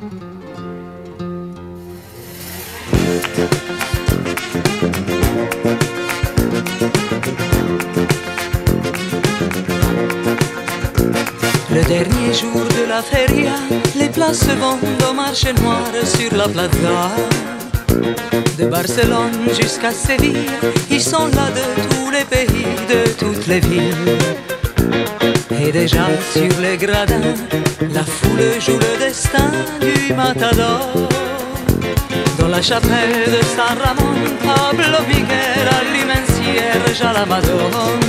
Le dernier jour de la feria, les places se vendent au marché noir sur la plaza. De Barcelone jusqu'à Séville, ils sont là de tous les pays, de toutes les villes. Et déjà sur les gradins, la foule joue le destin du matador. Dans la chapelle de San Ramon, Pablo Miguel allume un cierge à la Madone.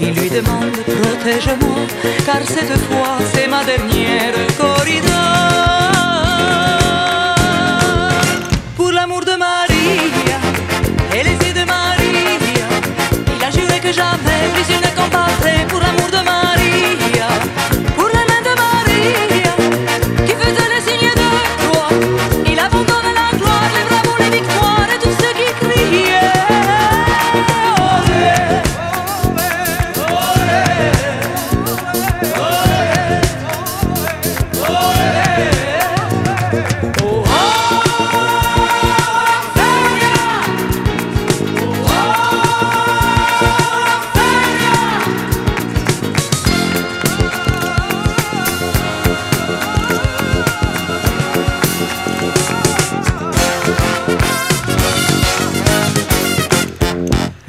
Il lui demande protège-moi, car cette fois c'est ma dernière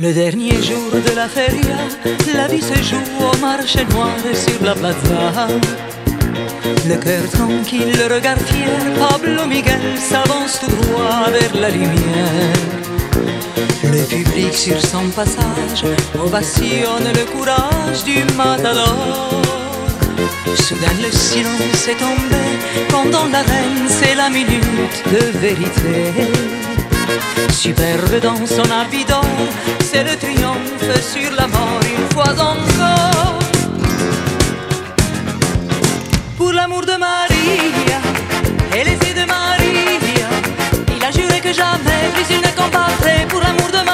Le dernier jour de la feria, la vie se joue au marché noir sur la plaza. Le cœur tranquille, le regard fier, Pablo Miguel s'avance tout droit vers la lumière. Le public sur son passage ovationne le courage du matador. Soudain le silence est tombé, pendant la reine c'est la minute de vérité. Superbe dans son habit d'or, c'est le triomphe sur la mort une fois encore. Pour l'amour de Maria et les yeux de Maria, il a juré que jamais plus il ne combattrait pour l'amour de Maria.